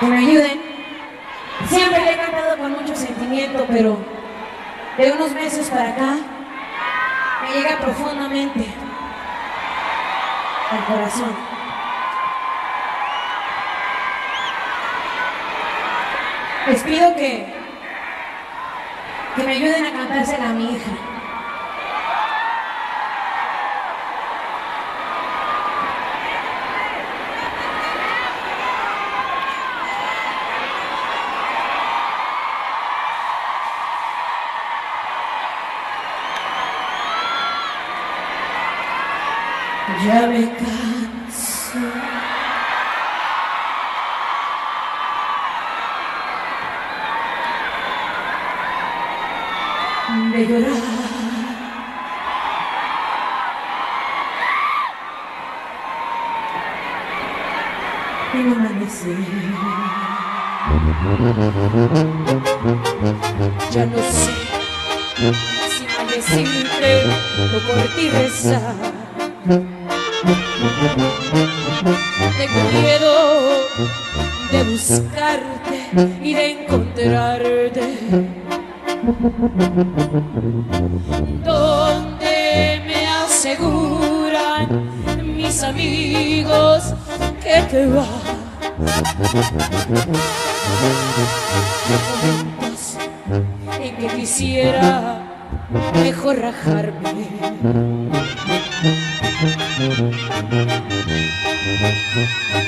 que me ayuden. Siempre le he cantado con mucho sentimiento, pero de unos meses para acá me llega profundamente al corazón. Les pido que, que me ayuden a cantársela a mi hija. Ya me canso. De llorar. Y no amanecer. Ya no sé si maldecirte o por ti rezar. Tengo miedo de buscarte y de encontrarte. Donde me aseguran mis amigos que te vas. En que quisiera mejor rajarme.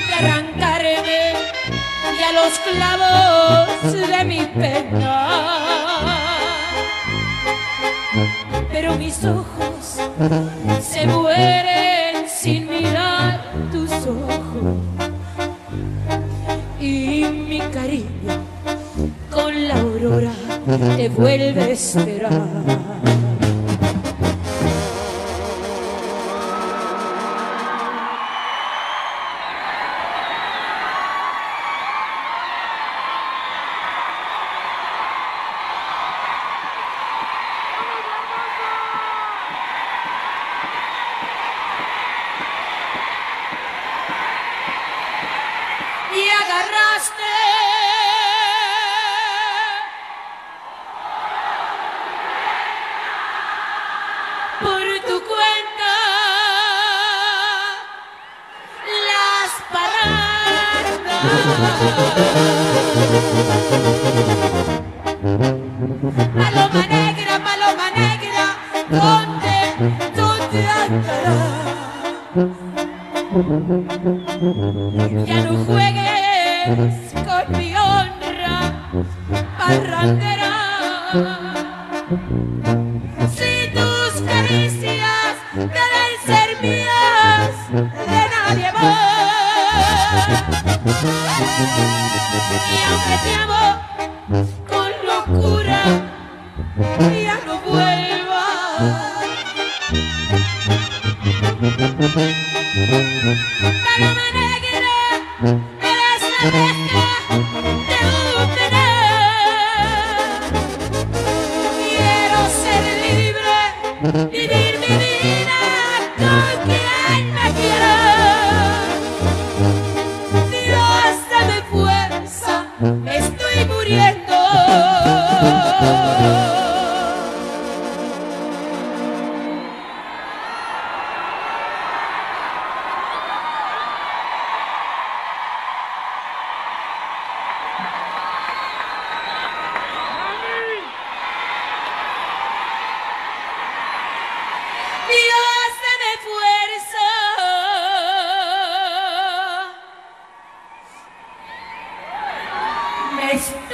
De arrancarme y a los clavos de mi pena. Pero mis ojos se mueren sin mirar tus ojos y mi cariño con la aurora te vuelve a esperar. Agarraste por tu cuenta las parrandas. Paloma negra, paloma negra, ¿dónde, dónde andarás? Ya no juegues mi honra, parrandera. Si tus caricias deben ser mías, de nadie más. Y aunque te amo con locura, ya no vuelvas. De obtener, quiero ser libre, vivir mi vida con quien me quiera. Tiro hasta mi fuerza, estoy muriendo. life.